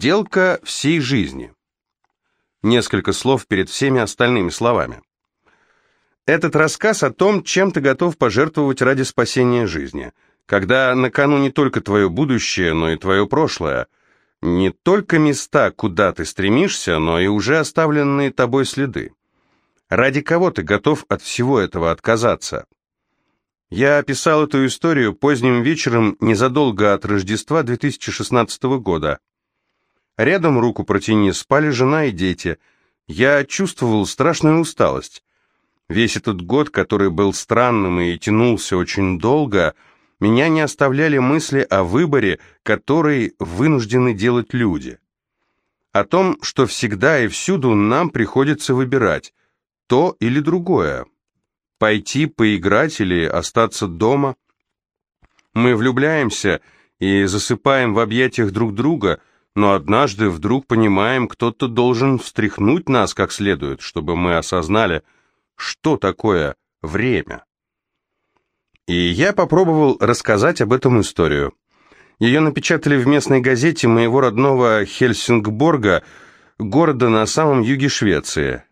Сделка всей жизни. Несколько слов перед всеми остальными словами. Этот рассказ о том, чем ты готов пожертвовать ради спасения жизни, когда на кону не только твое будущее, но и твое прошлое, не только места, куда ты стремишься, но и уже оставленные тобой следы. Ради кого ты готов от всего этого отказаться? Я описал эту историю поздним вечером незадолго от Рождества 2016 года. Рядом руку протяни спали жена и дети. Я чувствовал страшную усталость. Весь этот год, который был странным и тянулся очень долго, меня не оставляли мысли о выборе, который вынуждены делать люди. О том, что всегда и всюду нам приходится выбирать то или другое. Пойти поиграть или остаться дома. Мы влюбляемся и засыпаем в объятиях друг друга, но однажды вдруг понимаем, кто-то должен встряхнуть нас как следует, чтобы мы осознали – что такое время. И я попробовал рассказать об этом историю. Ее напечатали в местной газете моего родного Хельсингборга, города на самом юге Швеции.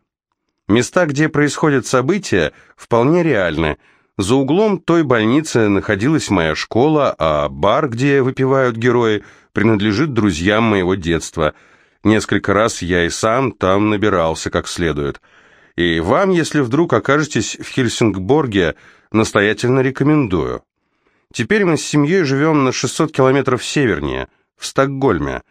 Места, где происходят события, вполне реальны. За углом той больницы находилась моя школа, а бар, где выпивают герои, принадлежит друзьям моего детства. Несколько раз я и сам там набирался как следует – и вам, если вдруг окажетесь в Хельсингборге, настоятельно рекомендую. Теперь мы с семьей живем на 600 километров севернее, в Стокгольме.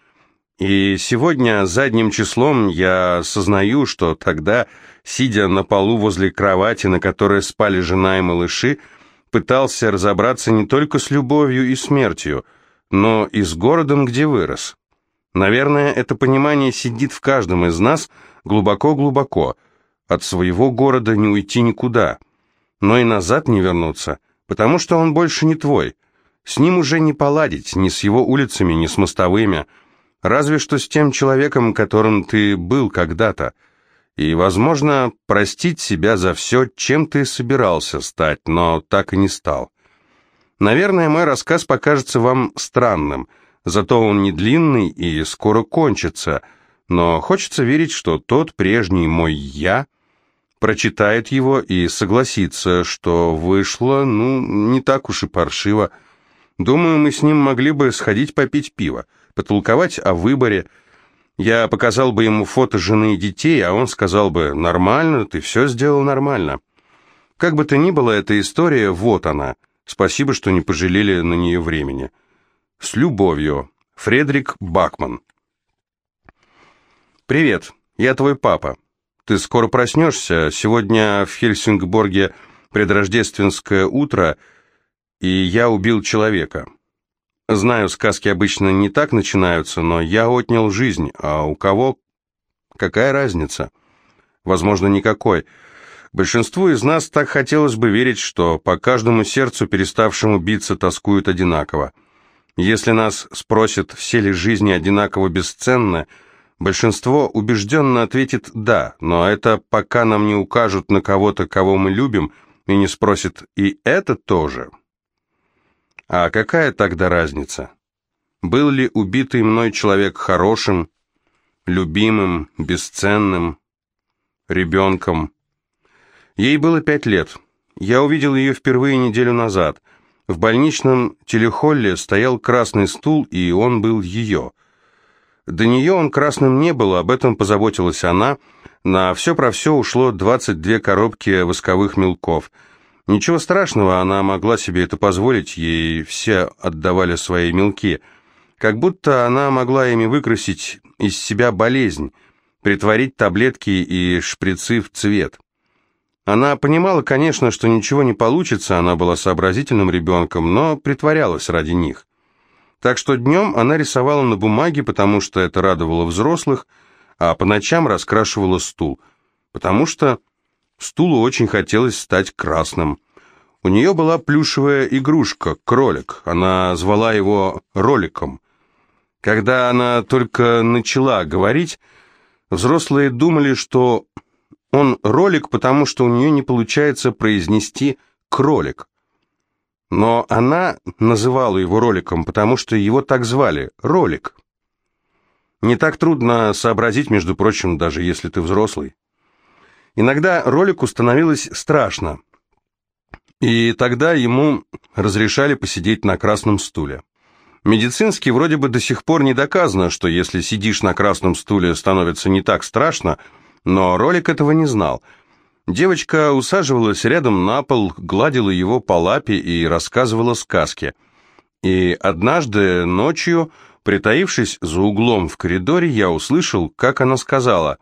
И сегодня задним числом я сознаю, что тогда, сидя на полу возле кровати, на которой спали жена и малыши, пытался разобраться не только с любовью и смертью, но и с городом, где вырос. Наверное, это понимание сидит в каждом из нас глубоко-глубоко, от своего города не уйти никуда, но и назад не вернуться, потому что он больше не твой. С ним уже не поладить, ни с его улицами, ни с мостовыми, разве что с тем человеком, которым ты был когда-то. И, возможно, простить себя за все, чем ты собирался стать, но так и не стал. Наверное, мой рассказ покажется вам странным, зато он не длинный и скоро кончится, но хочется верить, что тот прежний мой «я» прочитает его и согласится, что вышло, ну, не так уж и паршиво. Думаю, мы с ним могли бы сходить попить пиво, потолковать о выборе. Я показал бы ему фото жены и детей, а он сказал бы «Нормально, ты все сделал нормально». Как бы то ни было, эта история, вот она. Спасибо, что не пожалели на нее времени. С любовью. Фредерик Бакман. «Привет, я твой папа. Ты скоро проснешься. Сегодня в Хельсингборге предрождественское утро, и я убил человека. Знаю, сказки обычно не так начинаются, но я отнял жизнь, а у кого какая разница? Возможно, никакой. Большинству из нас так хотелось бы верить, что по каждому сердцу, переставшему биться, тоскуют одинаково. Если нас спросят, все ли жизни одинаково бесценны, Большинство убежденно ответит «да», но это пока нам не укажут на кого-то, кого мы любим, и не спросят «и это тоже». А какая тогда разница? Был ли убитый мной человек хорошим, любимым, бесценным, ребенком? Ей было пять лет. Я увидел ее впервые неделю назад. В больничном телехолле стоял красный стул, и он был ее – до нее он красным не был, об этом позаботилась она. На все про все ушло 22 коробки восковых мелков. Ничего страшного, она могла себе это позволить, ей все отдавали свои мелки. Как будто она могла ими выкрасить из себя болезнь, притворить таблетки и шприцы в цвет. Она понимала, конечно, что ничего не получится, она была сообразительным ребенком, но притворялась ради них. Так что днем она рисовала на бумаге, потому что это радовало взрослых, а по ночам раскрашивала стул, потому что стулу очень хотелось стать красным. У нее была плюшевая игрушка, кролик, она звала его роликом. Когда она только начала говорить, взрослые думали, что он ролик, потому что у нее не получается произнести кролик. Но она называла его роликом, потому что его так звали – Ролик. Не так трудно сообразить, между прочим, даже если ты взрослый. Иногда ролику становилось страшно, и тогда ему разрешали посидеть на красном стуле. Медицински вроде бы до сих пор не доказано, что если сидишь на красном стуле, становится не так страшно, но ролик этого не знал. Девочка усаживалась рядом на пол, гладила его по лапе и рассказывала сказки. И однажды ночью, притаившись за углом в коридоре, я услышал, как она сказала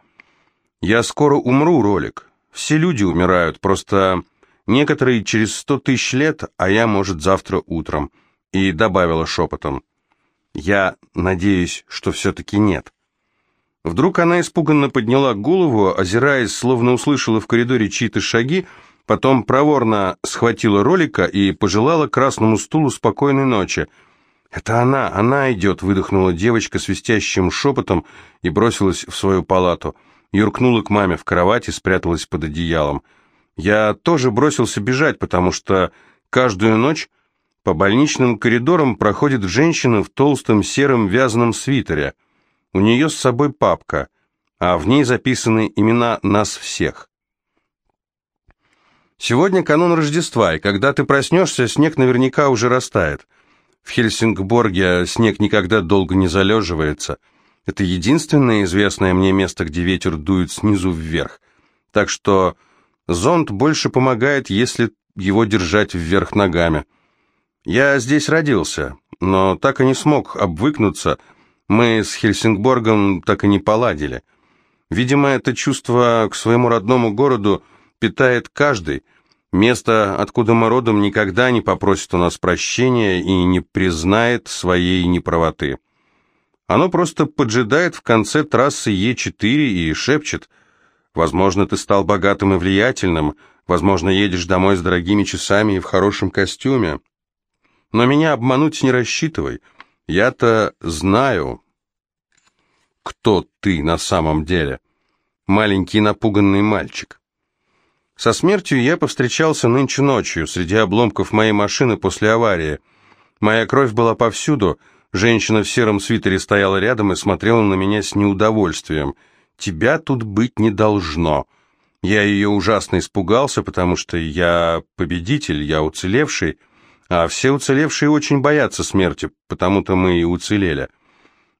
«Я скоро умру, ролик. Все люди умирают, просто некоторые через сто тысяч лет, а я, может, завтра утром» и добавила шепотом. «Я надеюсь, что все-таки нет». Вдруг она испуганно подняла голову, озираясь, словно услышала в коридоре чьи-то шаги, потом проворно схватила ролика и пожелала красному стулу спокойной ночи. «Это она, она идет», — выдохнула девочка свистящим шепотом и бросилась в свою палату. Юркнула к маме в кровать и спряталась под одеялом. Я тоже бросился бежать, потому что каждую ночь по больничным коридорам проходит женщина в толстом сером вязаном свитере. У нее с собой папка, а в ней записаны имена нас всех. Сегодня канун Рождества, и когда ты проснешься, снег наверняка уже растает. В Хельсингборге снег никогда долго не залеживается. Это единственное известное мне место, где ветер дует снизу вверх. Так что зонт больше помогает, если его держать вверх ногами. Я здесь родился, но так и не смог обвыкнуться. Мы с Хельсингборгом так и не поладили. Видимо, это чувство к своему родному городу питает каждый. Место, откуда мы родом, никогда не попросит у нас прощения и не признает своей неправоты. Оно просто поджидает в конце трассы Е4 и шепчет «Возможно, ты стал богатым и влиятельным, возможно, едешь домой с дорогими часами и в хорошем костюме». Но меня обмануть не рассчитывай. Я-то знаю, кто ты на самом деле. Маленький напуганный мальчик. Со смертью я повстречался нынче ночью, среди обломков моей машины после аварии. Моя кровь была повсюду. Женщина в сером свитере стояла рядом и смотрела на меня с неудовольствием. «Тебя тут быть не должно». Я ее ужасно испугался, потому что я победитель, я уцелевший, а все уцелевшие очень боятся смерти, потому-то мы и уцелели.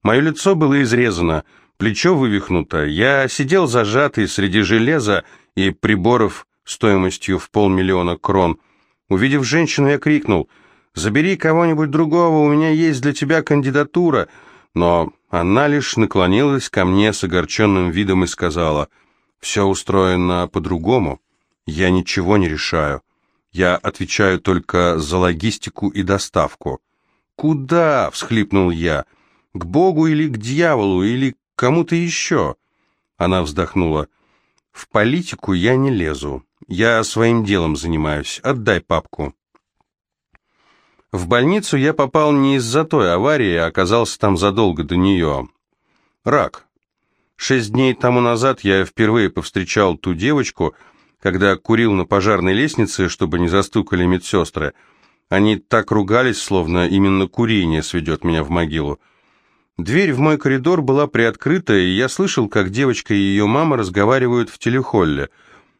Мое лицо было изрезано, плечо вывихнуто, я сидел зажатый среди железа и приборов стоимостью в полмиллиона крон. Увидев женщину, я крикнул «Забери кого-нибудь другого, у меня есть для тебя кандидатура», но она лишь наклонилась ко мне с огорченным видом и сказала «Все устроено по-другому, я ничего не решаю». Я отвечаю только за логистику и доставку. «Куда?» — всхлипнул я. «К Богу или к дьяволу, или к кому-то еще?» Она вздохнула. «В политику я не лезу. Я своим делом занимаюсь. Отдай папку». В больницу я попал не из-за той аварии, а оказался там задолго до нее. Рак. Шесть дней тому назад я впервые повстречал ту девочку, когда курил на пожарной лестнице, чтобы не застукали медсестры. Они так ругались, словно именно курение сведет меня в могилу. Дверь в мой коридор была приоткрыта, и я слышал, как девочка и ее мама разговаривают в телехолле.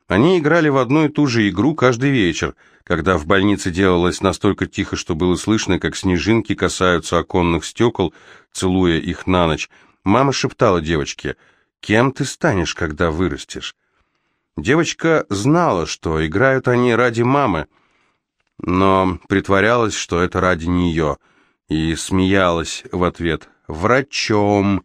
Они играли в одну и ту же игру каждый вечер, когда в больнице делалось настолько тихо, что было слышно, как снежинки касаются оконных стекол, целуя их на ночь. Мама шептала девочке, «Кем ты станешь, когда вырастешь?» Девочка знала, что играют они ради мамы, но притворялась, что это ради нее, и смеялась в ответ врачом,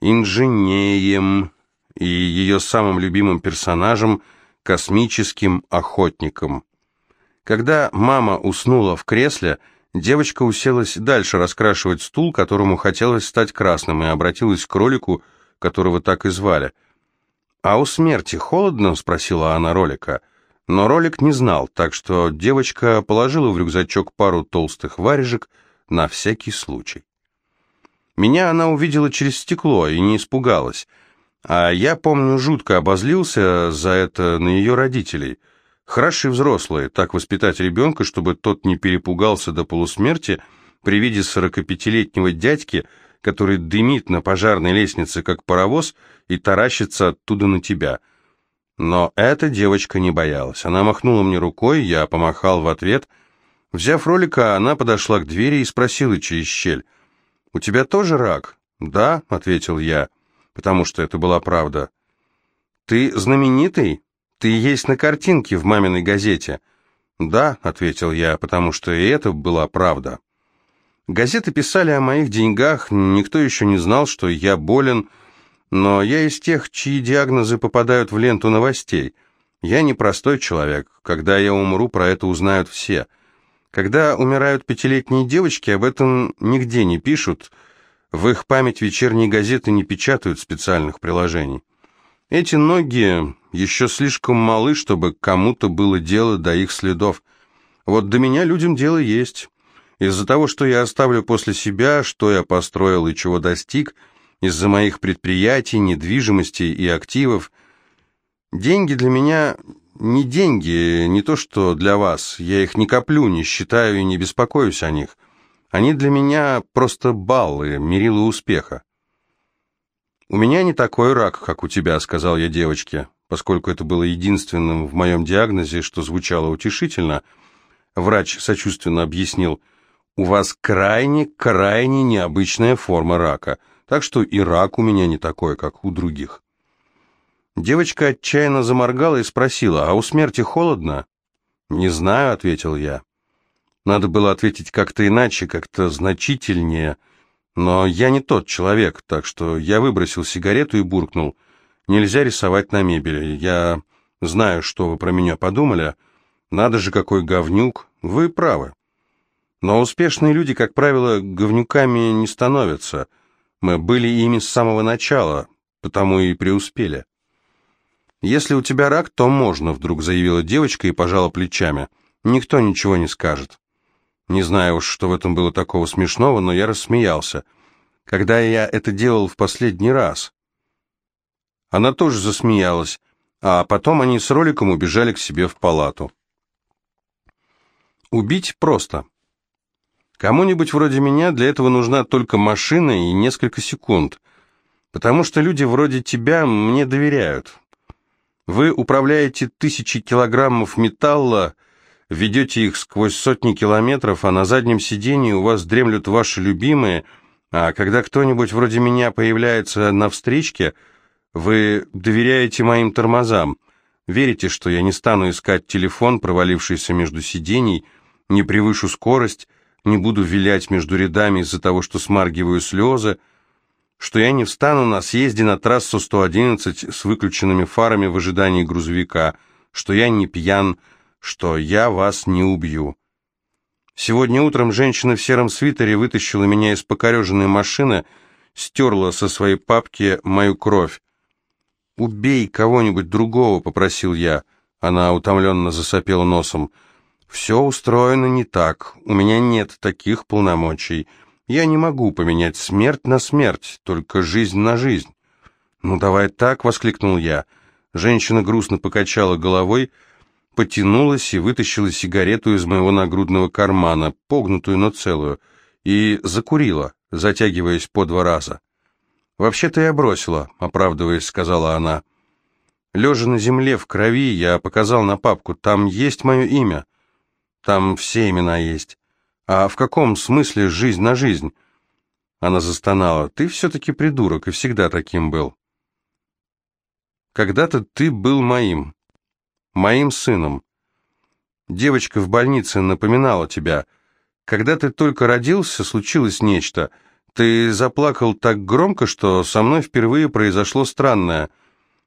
инженеем и ее самым любимым персонажем космическим охотником. Когда мама уснула в кресле, девочка уселась дальше раскрашивать стул, которому хотелось стать красным, и обратилась к кролику, которого так и звали – «А у смерти холодно?» — спросила она ролика. Но ролик не знал, так что девочка положила в рюкзачок пару толстых варежек на всякий случай. Меня она увидела через стекло и не испугалась. А я, помню, жутко обозлился за это на ее родителей. Хорошие взрослые, так воспитать ребенка, чтобы тот не перепугался до полусмерти при виде сорокапятилетнего дядьки, который дымит на пожарной лестнице, как паровоз, и таращится оттуда на тебя. Но эта девочка не боялась. Она махнула мне рукой, я помахал в ответ. Взяв ролика, она подошла к двери и спросила через щель. «У тебя тоже рак?» «Да», — ответил я, потому что это была правда. «Ты знаменитый? Ты есть на картинке в маминой газете?» «Да», — ответил я, потому что и это была правда. Газеты писали о моих деньгах, никто еще не знал, что я болен, но я из тех, чьи диагнозы попадают в ленту новостей. Я не простой человек, когда я умру, про это узнают все. Когда умирают пятилетние девочки, об этом нигде не пишут, в их память вечерние газеты не печатают специальных приложений. Эти ноги еще слишком малы, чтобы кому-то было дело до их следов. Вот до меня людям дело есть. Из-за того, что я оставлю после себя, что я построил и чего достиг, из-за моих предприятий, недвижимости и активов. Деньги для меня не деньги, не то что для вас. Я их не коплю, не считаю и не беспокоюсь о них. Они для меня просто баллы, мерило успеха. «У меня не такой рак, как у тебя», — сказал я девочке, поскольку это было единственным в моем диагнозе, что звучало утешительно. Врач сочувственно объяснил — у вас крайне-крайне необычная форма рака, так что и рак у меня не такой, как у других. Девочка отчаянно заморгала и спросила, а у смерти холодно? «Не знаю», — ответил я. Надо было ответить как-то иначе, как-то значительнее, но я не тот человек, так что я выбросил сигарету и буркнул. «Нельзя рисовать на мебели. Я знаю, что вы про меня подумали. Надо же, какой говнюк. Вы правы». Но успешные люди, как правило, говнюками не становятся. Мы были ими с самого начала, потому и преуспели. «Если у тебя рак, то можно», — вдруг заявила девочка и пожала плечами. «Никто ничего не скажет». Не знаю уж, что в этом было такого смешного, но я рассмеялся. Когда я это делал в последний раз? Она тоже засмеялась, а потом они с роликом убежали к себе в палату. Убить просто. Кому-нибудь вроде меня для этого нужна только машина и несколько секунд, потому что люди вроде тебя мне доверяют. Вы управляете тысячи килограммов металла, ведете их сквозь сотни километров, а на заднем сидении у вас дремлют ваши любимые, а когда кто-нибудь вроде меня появляется на встречке, вы доверяете моим тормозам, верите, что я не стану искать телефон, провалившийся между сидений, не превышу скорость, не буду вилять между рядами из-за того, что смаргиваю слезы, что я не встану на съезде на трассу 111 с выключенными фарами в ожидании грузовика, что я не пьян, что я вас не убью. Сегодня утром женщина в сером свитере вытащила меня из покореженной машины, стерла со своей папки мою кровь. «Убей кого-нибудь другого», — попросил я. Она утомленно засопела носом. Все устроено не так. У меня нет таких полномочий. Я не могу поменять смерть на смерть, только жизнь на жизнь. Ну давай так, воскликнул я. Женщина грустно покачала головой, потянулась и вытащила сигарету из моего нагрудного кармана, погнутую, но целую, и закурила, затягиваясь по два раза. «Вообще-то я бросила», — оправдываясь, сказала она. Лежа на земле в крови, я показал на папку, там есть мое имя. Там все имена есть. А в каком смысле жизнь на жизнь? Она застонала. Ты все-таки придурок и всегда таким был. Когда-то ты был моим. Моим сыном. Девочка в больнице напоминала тебя. Когда ты только родился, случилось нечто. Ты заплакал так громко, что со мной впервые произошло странное.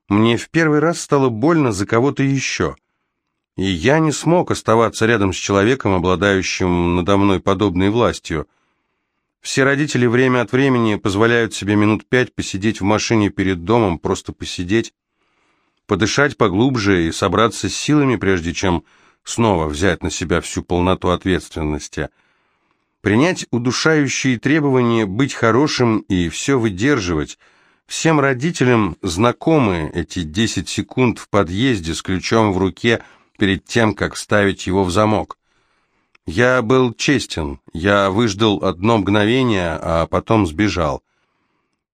Мне в первый раз стало больно за кого-то еще. И я не смог оставаться рядом с человеком, обладающим надо мной подобной властью. Все родители время от времени позволяют себе минут пять посидеть в машине перед домом, просто посидеть, подышать поглубже и собраться с силами, прежде чем снова взять на себя всю полноту ответственности. Принять удушающие требования быть хорошим и все выдерживать. Всем родителям знакомы эти 10 секунд в подъезде с ключом в руке – перед тем, как вставить его в замок. Я был честен, я выждал одно мгновение, а потом сбежал.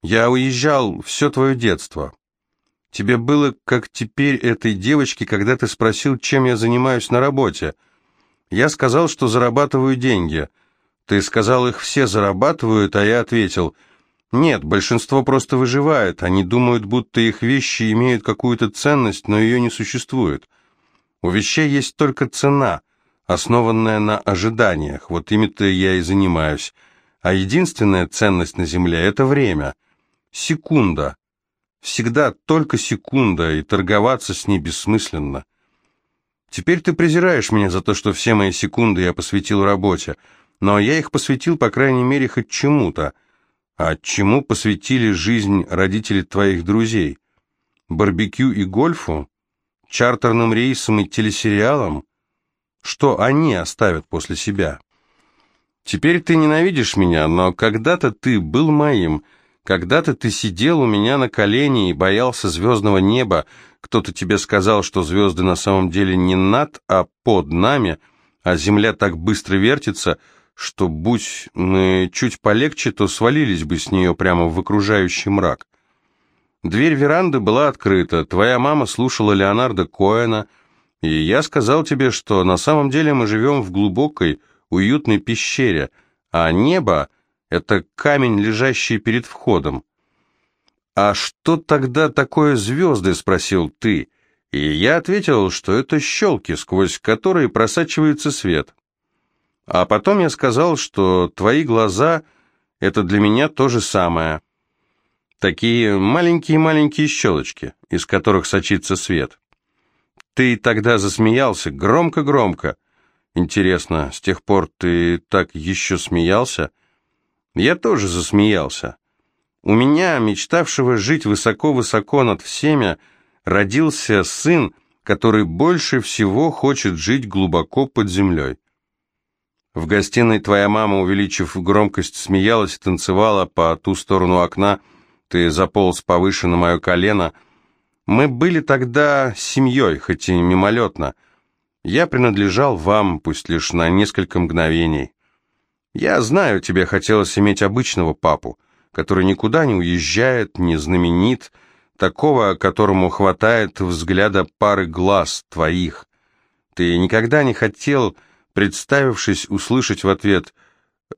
Я уезжал все твое детство. Тебе было, как теперь этой девочке, когда ты спросил, чем я занимаюсь на работе. Я сказал, что зарабатываю деньги. Ты сказал, их все зарабатывают, а я ответил, нет, большинство просто выживает. Они думают, будто их вещи имеют какую-то ценность, но ее не существует. У вещей есть только цена, основанная на ожиданиях. Вот ими-то я и занимаюсь. А единственная ценность на Земле — это время. Секунда. Всегда только секунда, и торговаться с ней бессмысленно. Теперь ты презираешь меня за то, что все мои секунды я посвятил работе, но я их посвятил, по крайней мере, хоть чему-то. А чему посвятили жизнь родители твоих друзей? Барбекю и гольфу? Чартерным рейсам и телесериалам? Что они оставят после себя? Теперь ты ненавидишь меня, но когда-то ты был моим, когда-то ты сидел у меня на колене и боялся звездного неба. Кто-то тебе сказал, что звезды на самом деле не над, а под нами, а земля так быстро вертится, что, будь мы чуть полегче, то свалились бы с нее прямо в окружающий мрак. Дверь веранды была открыта, твоя мама слушала Леонарда Коэна, и я сказал тебе, что на самом деле мы живем в глубокой, уютной пещере, а небо это камень, лежащий перед входом. «А что тогда такое звезды?» — спросил ты. И я ответил, что это щелки, сквозь которые просачивается свет. А потом я сказал, что твои глаза — это для меня то же самое. Такие маленькие-маленькие щелочки, из которых сочится свет. Ты тогда засмеялся громко-громко. Интересно, с тех пор ты так еще смеялся?» Я тоже засмеялся. У меня, мечтавшего жить высоко-высоко над всеми, родился сын, который больше всего хочет жить глубоко под землей. В гостиной твоя мама, увеличив громкость, смеялась и танцевала по ту сторону окна. Ты заполз повыше на мое колено. Мы были тогда семьей, хоть и мимолетно. Я принадлежал вам, пусть лишь на несколько мгновений. Я знаю, тебе хотелось иметь обычного папу, который никуда не уезжает, не знаменит, такого, которому хватает взгляда пары глаз твоих. Ты никогда не хотел, представившись, услышать в ответ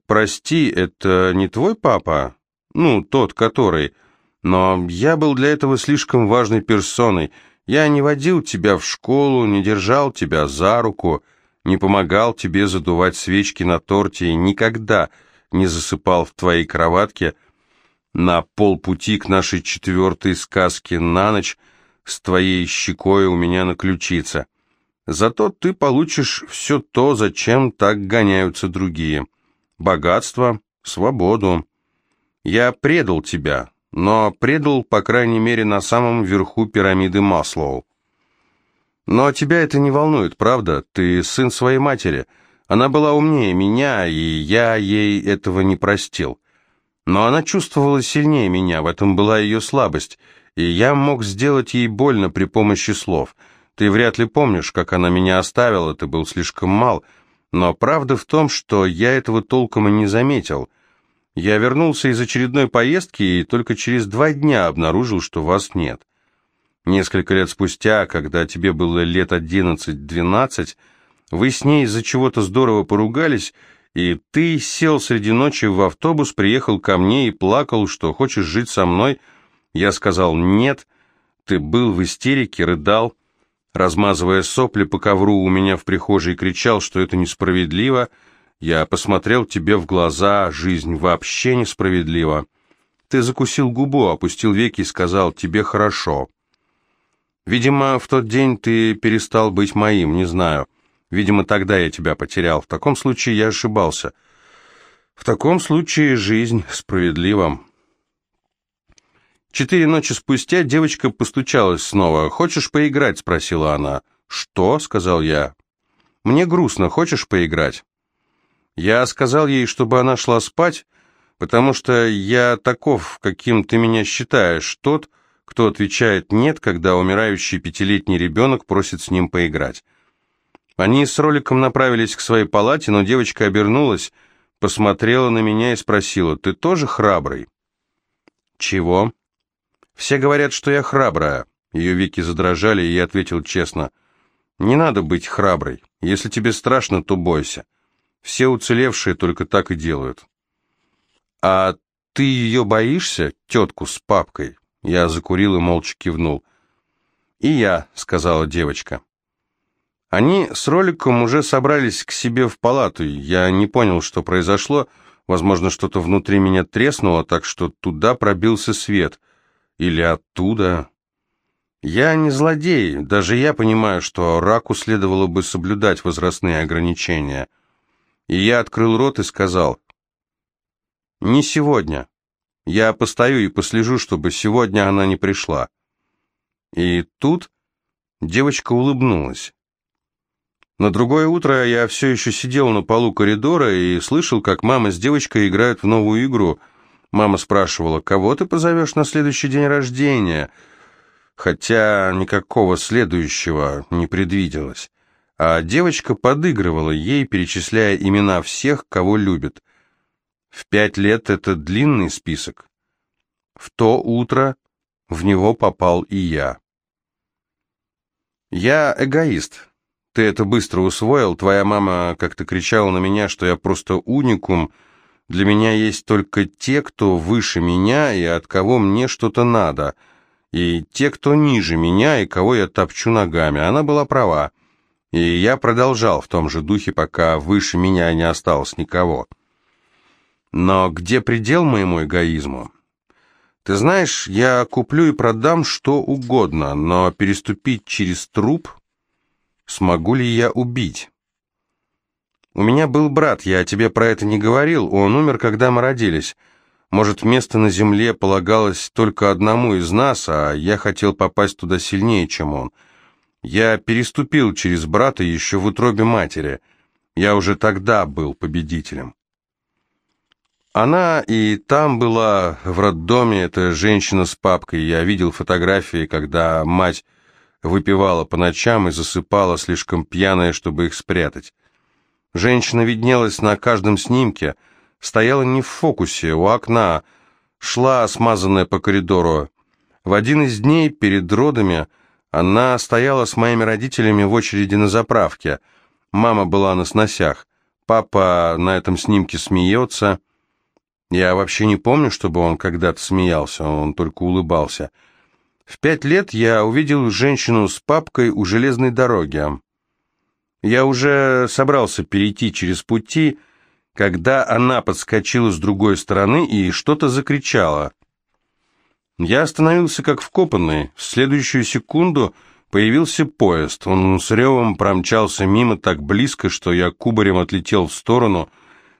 «Прости, это не твой папа?» Ну, тот, который... Но я был для этого слишком важной персоной. Я не водил тебя в школу, не держал тебя за руку, — не помогал тебе задувать свечки на торте и никогда не засыпал в твоей кроватке на полпути к нашей четвертой сказке на ночь с твоей щекой у меня на ключице. Зато ты получишь все то, зачем так гоняются другие. Богатство, свободу. Я предал тебя, но предал, по крайней мере, на самом верху пирамиды Маслоу. Но тебя это не волнует, правда? Ты сын своей матери. Она была умнее меня, и я ей этого не простил. Но она чувствовала сильнее меня, в этом была ее слабость, и я мог сделать ей больно при помощи слов. Ты вряд ли помнишь, как она меня оставила, ты был слишком мал, но правда в том, что я этого толком и не заметил. Я вернулся из очередной поездки и только через два дня обнаружил, что вас нет. Несколько лет спустя, когда тебе было лет одиннадцать-двенадцать, вы с ней из-за чего-то здорово поругались, и ты сел среди ночи в автобус, приехал ко мне и плакал, что хочешь жить со мной. Я сказал «нет». Ты был в истерике, рыдал, размазывая сопли по ковру у меня в прихожей, кричал, что это несправедливо. Я посмотрел тебе в глаза, жизнь вообще несправедлива. Ты закусил губу, опустил веки и сказал «тебе хорошо». Видимо, в тот день ты перестал быть моим, не знаю. Видимо, тогда я тебя потерял. В таком случае я ошибался. В таком случае жизнь справедлива. Четыре ночи спустя девочка постучалась снова. «Хочешь поиграть?» — спросила она. «Что?» — сказал я. «Мне грустно. Хочешь поиграть?» Я сказал ей, чтобы она шла спать, потому что я таков, каким ты меня считаешь, тот, кто отвечает «нет», когда умирающий пятилетний ребенок просит с ним поиграть. Они с роликом направились к своей палате, но девочка обернулась, посмотрела на меня и спросила «Ты тоже храбрый?» Чего? Все говорят, что я храбрая. Ее веки задрожали, и я ответил честно. Не надо быть храброй. Если тебе страшно, то бойся. Все уцелевшие только так и делают. А ты ее боишься, тетку с папкой? Я закурил и молча кивнул. «И я», — сказала девочка. Они с роликом уже собрались к себе в палату. Я не понял, что произошло. Возможно, что-то внутри меня треснуло, так что туда пробился свет. Или оттуда. Я не злодей. Даже я понимаю, что раку следовало бы соблюдать возрастные ограничения. И я открыл рот и сказал, «Не сегодня. Я постою и послежу, чтобы сегодня она не пришла». И тут девочка улыбнулась. На другое утро я все еще сидел на полу коридора и слышал, как мама с девочкой играют в новую игру. Мама спрашивала, кого ты позовешь на следующий день рождения? Хотя никакого следующего не предвиделось. А девочка подыгрывала ей, перечисляя имена всех, кого любит. В пять лет это длинный список. В то утро в него попал и я. Я эгоист. Ты это быстро усвоил. Твоя мама как-то кричала на меня, что я просто уникум. Для меня есть только те, кто выше меня и от кого мне что-то надо. И те, кто ниже меня и кого я топчу ногами. Она была права. И я продолжал в том же духе, пока выше меня не осталось никого. Но где предел моему эгоизму? Ты знаешь, я куплю и продам что угодно, но переступить через труп Смогу ли я убить? У меня был брат, я тебе про это не говорил, он умер, когда мы родились. Может, место на земле полагалось только одному из нас, а я хотел попасть туда сильнее, чем он. Я переступил через брата еще в утробе матери. Я уже тогда был победителем. Она и там была, в роддоме, эта женщина с папкой. Я видел фотографии, когда мать выпивала по ночам и засыпала слишком пьяная, чтобы их спрятать. Женщина виднелась на каждом снимке, стояла не в фокусе, у окна, шла, смазанная по коридору. В один из дней перед родами она стояла с моими родителями в очереди на заправке. Мама была на сносях. Папа на этом снимке смеется. Я вообще не помню, чтобы он когда-то смеялся, он только улыбался. В пять лет я увидел женщину с папкой у железной дороги. Я уже собрался перейти через пути, когда она подскочила с другой стороны и что-то закричала. Я остановился как вкопанный. В следующую секунду появился поезд. Он с ревом промчался мимо так близко, что я кубарем отлетел в сторону.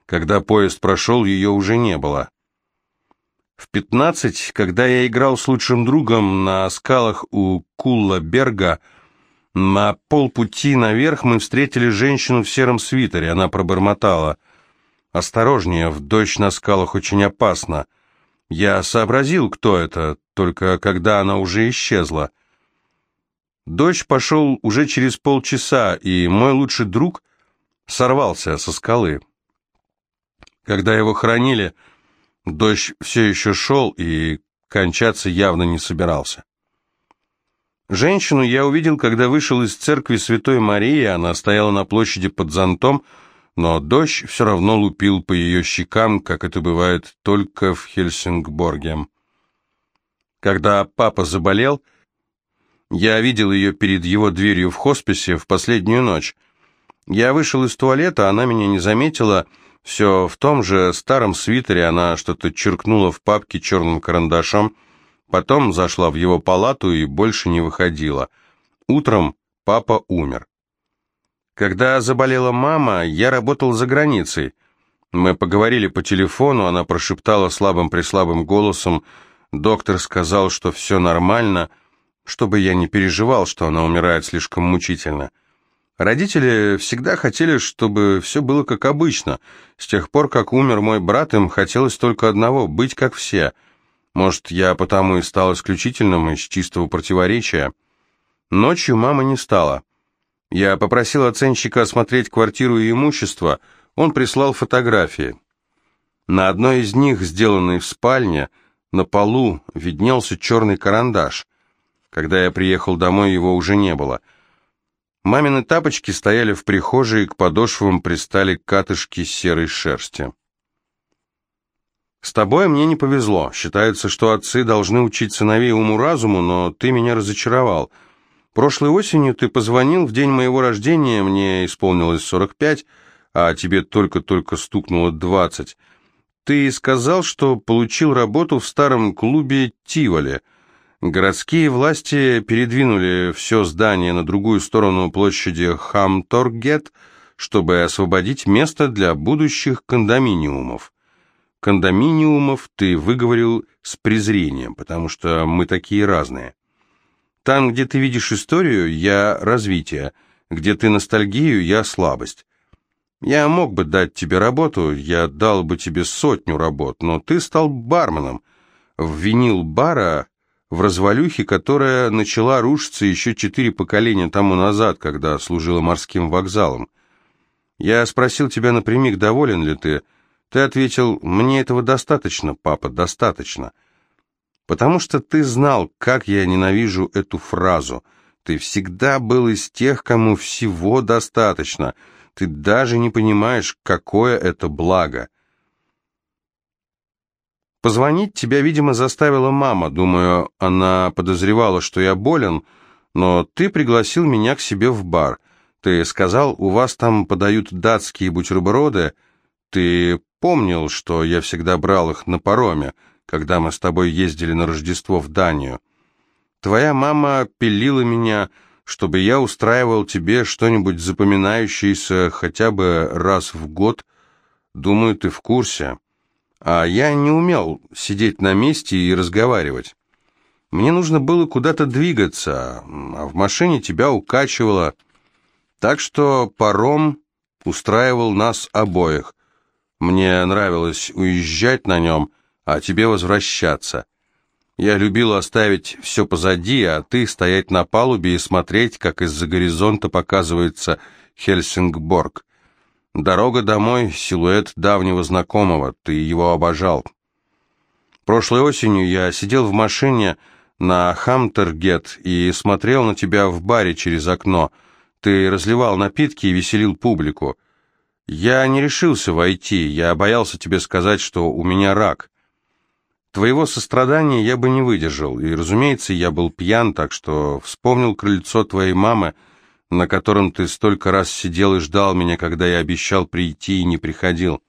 Когда поезд прошел, ее уже не было. В пятнадцать, когда я играл с лучшим другом на скалах у Кулла-Берга, на полпути наверх мы встретили женщину в сером свитере. Она пробормотала. «Осторожнее, в дождь на скалах очень опасно». Я сообразил, кто это, только когда она уже исчезла. Дождь пошел уже через полчаса, и мой лучший друг сорвался со скалы. Когда его хоронили, Дождь все еще шел и кончаться явно не собирался. Женщину я увидел, когда вышел из церкви Святой Марии, она стояла на площади под зонтом, но дождь все равно лупил по ее щекам, как это бывает только в Хельсингборге. Когда папа заболел, я видел ее перед его дверью в хосписе в последнюю ночь. Я вышел из туалета, она меня не заметила, все в том же старом свитере она что-то черкнула в папке черным карандашом, потом зашла в его палату и больше не выходила. Утром папа умер. Когда заболела мама, я работал за границей. Мы поговорили по телефону, она прошептала слабым-преслабым голосом, доктор сказал, что все нормально, чтобы я не переживал, что она умирает слишком мучительно. Родители всегда хотели, чтобы все было как обычно. С тех пор, как умер мой брат, им хотелось только одного — быть как все. Может, я потому и стал исключительным из чистого противоречия. Ночью мама не стала. Я попросил оценщика осмотреть квартиру и имущество. Он прислал фотографии. На одной из них, сделанной в спальне, На полу виднелся черный карандаш. Когда я приехал домой, его уже не было. Мамины тапочки стояли в прихожей, к подошвам пристали катышки серой шерсти. «С тобой мне не повезло. Считается, что отцы должны учить сыновей уму-разуму, но ты меня разочаровал. Прошлой осенью ты позвонил в день моего рождения, мне исполнилось 45, а тебе только-только стукнуло 20. Ты сказал, что получил работу в старом клубе «Тиволи». Городские власти передвинули все здание на другую сторону площади Хамторгет, чтобы освободить место для будущих кондоминиумов. Кондоминиумов ты выговорил с презрением, потому что мы такие разные. Там, где ты видишь историю, я развитие, где ты ностальгию, я слабость. Я мог бы дать тебе работу, я дал бы тебе сотню работ, но ты стал барменом. В винил бара в развалюхе, которая начала рушиться еще четыре поколения тому назад, когда служила морским вокзалом. Я спросил тебя напрямик, доволен ли ты, — ты ответил, мне этого достаточно, папа, достаточно. Потому что ты знал, как я ненавижу эту фразу. Ты всегда был из тех, кому всего достаточно. Ты даже не понимаешь, какое это благо. Позвонить тебя, видимо, заставила мама. Думаю, она подозревала, что я болен, но ты пригласил меня к себе в бар. Ты сказал, у вас там подают датские бутерброды. Ты помнил, что я всегда брал их на пароме, когда мы с тобой ездили на Рождество в Данию. Твоя мама пилила меня, чтобы я устраивал тебе что-нибудь запоминающееся хотя бы раз в год. Думаю, ты в курсе. А я не умел сидеть на месте и разговаривать. Мне нужно было куда-то двигаться, а в машине тебя укачивало. Так что паром устраивал нас обоих. Мне нравилось уезжать на нем, а тебе возвращаться. Я любил оставить все позади, а ты стоять на палубе и смотреть, как из-за горизонта показывается Хельсингборг. Дорога домой — силуэт давнего знакомого, ты его обожал. Прошлой осенью я сидел в машине на Хамтергет и смотрел на тебя в баре через окно. Ты разливал напитки и веселил публику. Я не решился войти, я боялся тебе сказать, что у меня рак. Твоего сострадания я бы не выдержал, и, разумеется, я был пьян, так что вспомнил крыльцо твоей мамы, на котором ты столько раз сидел и ждал меня, когда я обещал прийти и не приходил.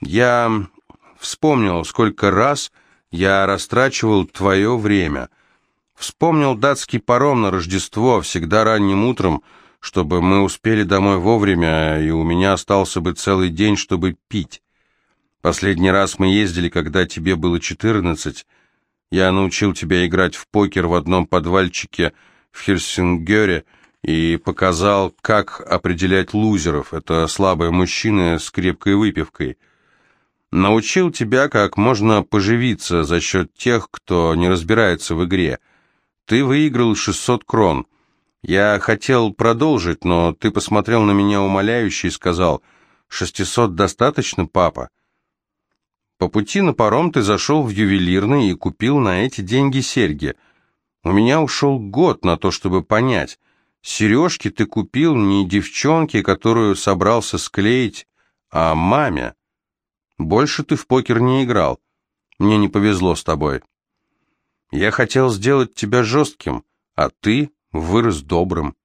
Я вспомнил, сколько раз я растрачивал твое время. Вспомнил датский паром на Рождество, всегда ранним утром, чтобы мы успели домой вовремя, и у меня остался бы целый день, чтобы пить. Последний раз мы ездили, когда тебе было четырнадцать. Я научил тебя играть в покер в одном подвальчике в Хельсингере и показал, как определять лузеров. Это слабые мужчины с крепкой выпивкой. Научил тебя, как можно поживиться за счет тех, кто не разбирается в игре. Ты выиграл 600 крон. Я хотел продолжить, но ты посмотрел на меня умоляюще и сказал, «Шестисот достаточно, папа?» По пути на паром ты зашел в ювелирный и купил на эти деньги серьги. У меня ушел год на то, чтобы понять. Сережки ты купил не девчонке, которую собрался склеить, а маме. Больше ты в покер не играл. Мне не повезло с тобой. Я хотел сделать тебя жестким, а ты вырос добрым.